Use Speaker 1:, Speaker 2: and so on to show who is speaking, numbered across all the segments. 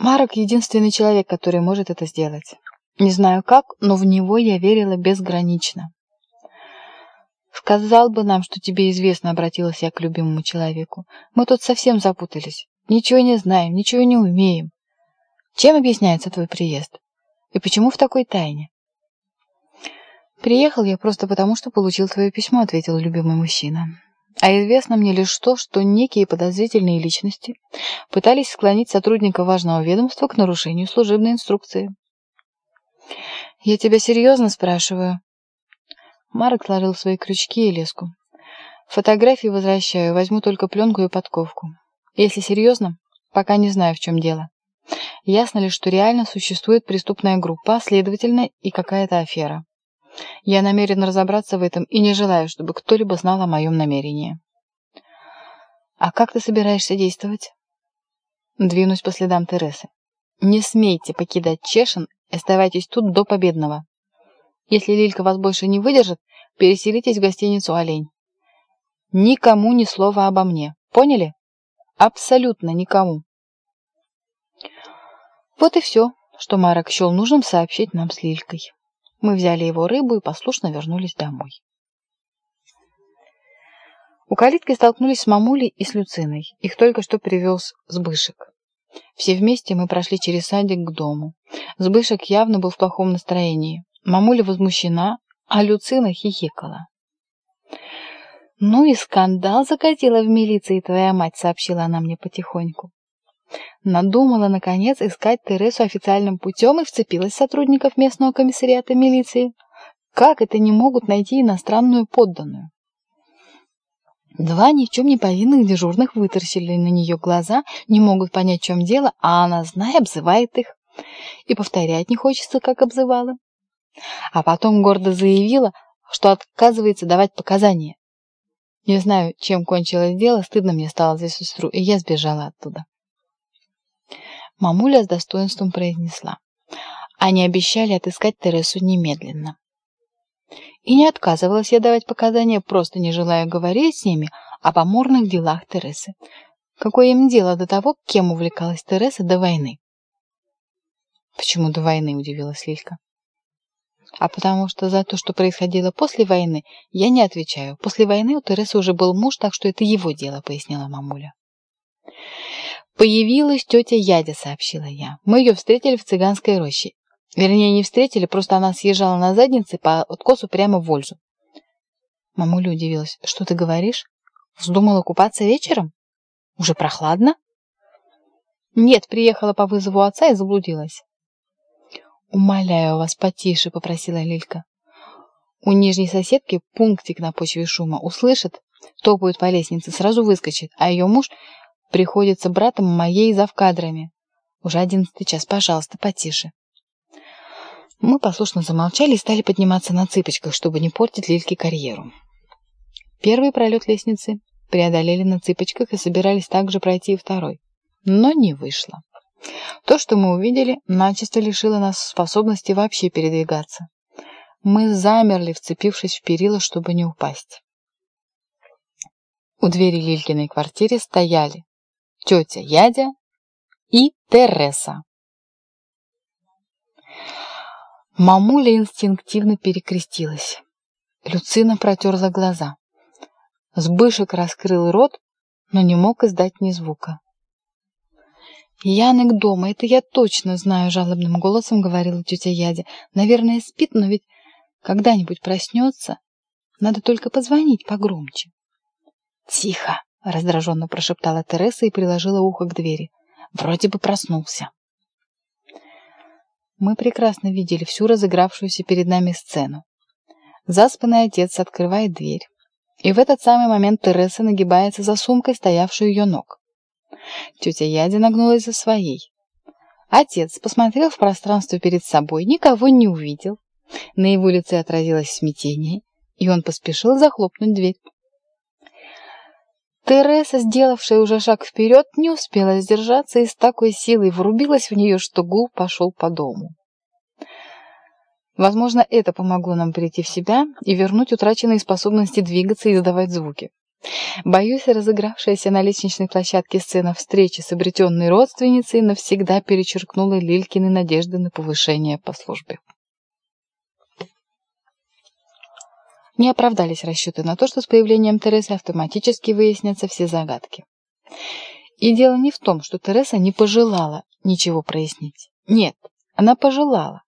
Speaker 1: Марок — единственный человек, который может это сделать. Не знаю как, но в него я верила безгранично. «Сказал бы нам, что тебе известно», — обратилась я к любимому человеку. «Мы тут совсем запутались. Ничего не знаем, ничего не умеем. Чем объясняется твой приезд? И почему в такой тайне?» «Приехал я просто потому, что получил твое письмо», — ответил любимый мужчина. «А известно мне лишь то, что некие подозрительные личности пытались склонить сотрудника важного ведомства к нарушению служебной инструкции». «Я тебя серьезно спрашиваю?» Марк сложил свои крючки и леску. «Фотографии возвращаю, возьму только пленку и подковку. Если серьезно, пока не знаю, в чем дело. Ясно лишь, что реально существует преступная группа, следовательно, и какая-то афера. Я намерен разобраться в этом и не желаю, чтобы кто-либо знал о моем намерении. А как ты собираешься действовать? Двинусь по следам Тересы. Не смейте покидать Чешин и оставайтесь тут до победного. Если Лилька вас больше не выдержит, переселитесь в гостиницу «Олень». Никому ни слова обо мне. Поняли? Абсолютно никому. Вот и все, что Марок счел нужным сообщить нам с Лилькой. Мы взяли его рыбу и послушно вернулись домой. У калитки столкнулись с мамулей и с Люциной. Их только что привез Сбышек. Все вместе мы прошли через садик к дому. Сбышек явно был в плохом настроении. Мамуля возмущена, а Люцина хихикала. «Ну и скандал закатила в милиции твоя мать», — сообщила она мне потихоньку. Надумала, наконец, искать Тересу официальным путем и вцепилась сотрудников местного комиссариата милиции. Как это не могут найти иностранную подданную? Два ни в чем не повинных дежурных вытаращили на нее глаза, не могут понять, в чем дело, а она, зная, обзывает их. И повторять не хочется, как обзывала. А потом гордо заявила, что отказывается давать показания. Не знаю, чем кончилось дело, стыдно мне стало за сестру, и я сбежала оттуда. Мамуля с достоинством произнесла. Они обещали отыскать Тересу немедленно. И не отказывалась я давать показания, просто не желая говорить с ними об амурных делах Тересы. Какое им дело до того, кем увлекалась Тереса до войны? Почему до войны, удивилась Лилька. А потому что за то, что происходило после войны, я не отвечаю. После войны у Тересы уже был муж, так что это его дело, пояснила мамуля. «Появилась тетя Ядя», — сообщила я. «Мы ее встретили в цыганской роще. Вернее, не встретили, просто она съезжала на заднице по откосу прямо в Вользу». Мамуля удивилась. «Что ты говоришь? Вздумала купаться вечером? Уже прохладно?» «Нет, приехала по вызову отца и заблудилась». «Умоляю вас, потише», — попросила Лилька. «У нижней соседки пунктик на почве шума. Услышит, топают по лестнице, сразу выскочит, а ее муж приходится братом моей завкадрами. Уже одиннадцатый час, пожалуйста, потише. Мы послушно замолчали и стали подниматься на цыпочках, чтобы не портить Лильке карьеру. Первый пролет лестницы преодолели на цыпочках и собирались также пройти и второй. Но не вышло. То, что мы увидели, начисто лишило нас способности вообще передвигаться. Мы замерли, вцепившись в перила, чтобы не упасть. У двери Лилькиной квартиры стояли тетя Ядя и Тереса. Мамуля инстинктивно перекрестилась. Люцина протерла глаза. Сбышек раскрыл рот, но не мог издать ни звука. «Янок дома, это я точно знаю», — жалобным голосом говорила тетя Ядя. «Наверное, спит, но ведь когда-нибудь проснется. Надо только позвонить погромче». «Тихо!» — раздраженно прошептала Тереса и приложила ухо к двери. «Вроде бы проснулся». Мы прекрасно видели всю разыгравшуюся перед нами сцену. Заспанный отец открывает дверь. И в этот самый момент Тереса нагибается за сумкой, стоявшую ее ног. Тетя Яди нагнулась за своей. Отец, посмотрел в пространство перед собой, никого не увидел. На его лице отразилось смятение, и он поспешил захлопнуть дверь. Тереса, сделавшая уже шаг вперед, не успела сдержаться и с такой силой врубилась в нее, что гул пошел по дому. Возможно, это помогло нам прийти в себя и вернуть утраченные способности двигаться и издавать звуки. Боюсь, разыгравшаяся на лестничной площадке сцена встречи с обретенной родственницей навсегда перечеркнула Лилькины надежды на повышение по службе. Не оправдались расчеты на то, что с появлением Тересы автоматически выяснятся все загадки. И дело не в том, что Тереса не пожелала ничего прояснить. Нет, она пожелала.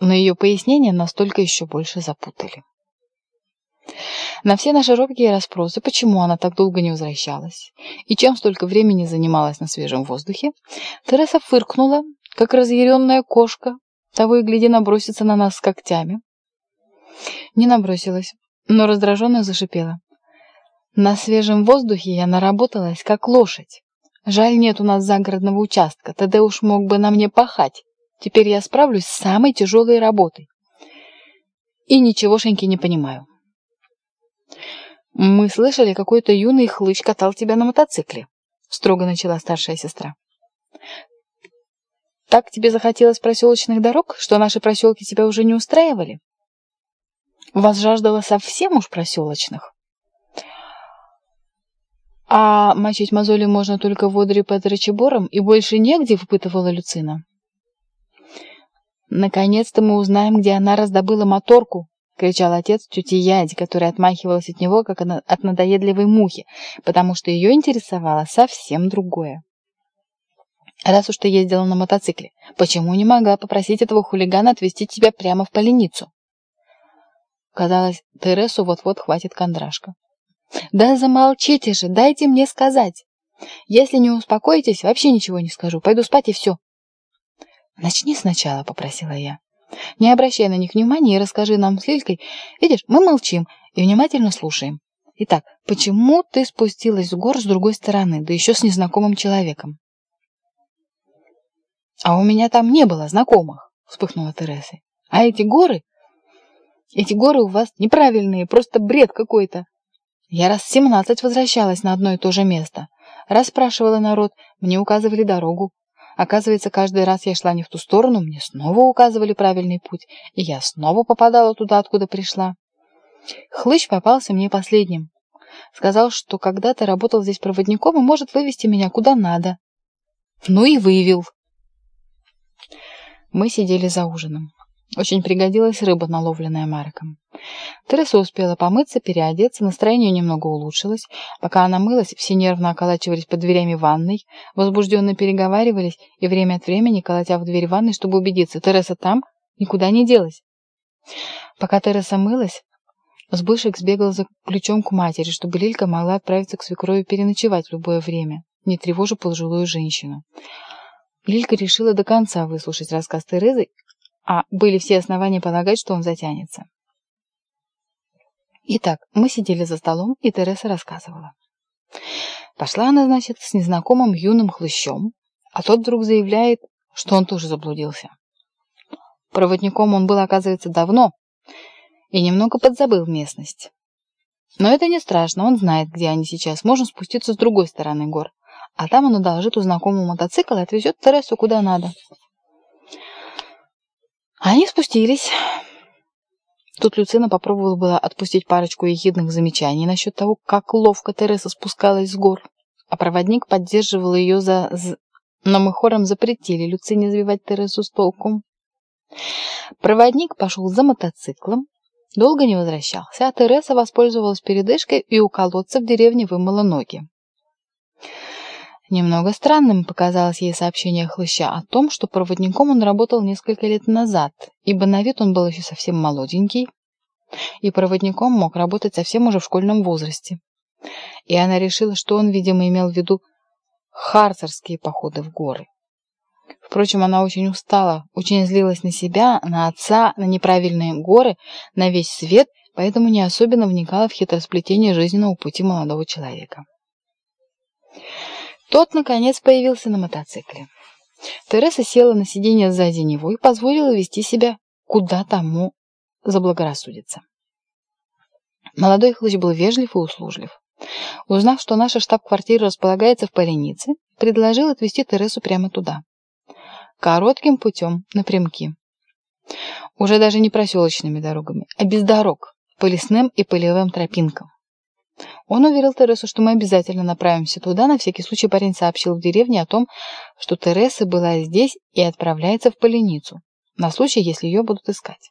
Speaker 1: Но ее пояснения настолько еще больше запутали. На все наши робкие расспросы, почему она так долго не возвращалась и чем столько времени занималась на свежем воздухе, Тереса фыркнула, как разъяренная кошка, того и гляди набросится на нас с когтями. Не набросилась, но раздраженно зашипела. На свежем воздухе я наработалась, как лошадь. Жаль, нет у нас загородного участка, тогда уж мог бы на мне пахать. Теперь я справлюсь с самой тяжелой работой. И ничегошеньки не понимаю. «Мы слышали, какой-то юный хлыщ катал тебя на мотоцикле», — строго начала старшая сестра. «Так тебе захотелось проселочных дорог, что наши проселки тебя уже не устраивали? Вас жаждало совсем уж проселочных?» «А мочить мозоли можно только в Одре под рычебором и больше негде», — выпытывала Люцина. «Наконец-то мы узнаем, где она раздобыла моторку», — кричал отец тети Яди, которая отмахивалась от него, как от надоедливой мухи, потому что ее интересовало совсем другое. «Раз уж ты ездила на мотоцикле, почему не могла попросить этого хулигана отвезти тебя прямо в поленицу?» Казалось, Тересу вот-вот хватит кондрашка. «Да замолчите же, дайте мне сказать. Если не успокоитесь, вообще ничего не скажу. Пойду спать и все». «Начни сначала», — попросила я. «Не обращай на них внимания и расскажи нам с Лилькой. Видишь, мы молчим и внимательно слушаем. Итак, почему ты спустилась с гор с другой стороны, да еще с незнакомым человеком?» «А у меня там не было знакомых», — вспыхнула Тереса. «А эти горы? Эти горы у вас неправильные, просто бред какой-то. Я раз семнадцать возвращалась на одно и то же место. Расспрашивала народ, мне указывали дорогу. Оказывается, каждый раз я шла не в ту сторону, мне снова указывали правильный путь, и я снова попадала туда, откуда пришла. Хлыщ попался мне последним. Сказал, что когда-то работал здесь проводником и может вывести меня куда надо. Ну и вывел. Мы сидели за ужином. Очень пригодилась рыба, наловленная Марком. Тереса успела помыться, переодеться, настроение немного улучшилось. Пока она мылась, все нервно околачивались под дверями ванной, возбужденно переговаривались и время от времени, колотя в дверь ванной, чтобы убедиться, Тереса там, никуда не делась. Пока Тереса мылась, Сбышек сбегал за ключом к матери, чтобы Лилька могла отправиться к свекрови переночевать в любое время, не тревожа пожилую женщину. Лилька решила до конца выслушать рассказ Терезы а были все основания полагать, что он затянется. Итак, мы сидели за столом, и Тереса рассказывала. Пошла она, значит, с незнакомым юным хлыщом, а тот вдруг заявляет, что он тоже заблудился. Проводником он был, оказывается, давно и немного подзабыл местность. Но это не страшно, он знает, где они сейчас. Можно спуститься с другой стороны гор. А там он одолжит у знакомого мотоцикл и отвезет Тересу куда надо. Они спустились. Тут Люцина попробовала было отпустить парочку ехидных замечаний насчет того, как ловко Тереса спускалась с гор, а проводник поддерживал ее за... Но мы хором запретили Люцине сбивать Тересу с толком. Проводник пошел за мотоциклом, долго не возвращался, а Тереса воспользовалась передышкой и у колодца в деревне вымыла ноги. Немного странным показалось ей сообщение Хлыща о том, что проводником он работал несколько лет назад, ибо на вид он был еще совсем молоденький, и проводником мог работать совсем уже в школьном возрасте. И она решила, что он, видимо, имел в виду харцерские походы в горы. Впрочем, она очень устала, очень злилась на себя, на отца, на неправильные горы, на весь свет, поэтому не особенно вникала в хитросплетение жизненного пути молодого человека. Тот, наконец, появился на мотоцикле. Тереса села на сиденье сзади него и позволила вести себя куда тому заблагорассудится. Молодой хлыщ был вежлив и услужлив. Узнав, что наша штаб-квартира располагается в Поленице, предложил отвезти Тересу прямо туда. Коротким путем, напрямки. Уже даже не проселочными дорогами, а без дорог, по лесным и полевым тропинкам. Он уверил Тересу, что мы обязательно направимся туда. На всякий случай парень сообщил в деревне о том, что Тереса была здесь и отправляется в Поленицу, на случай, если ее будут искать.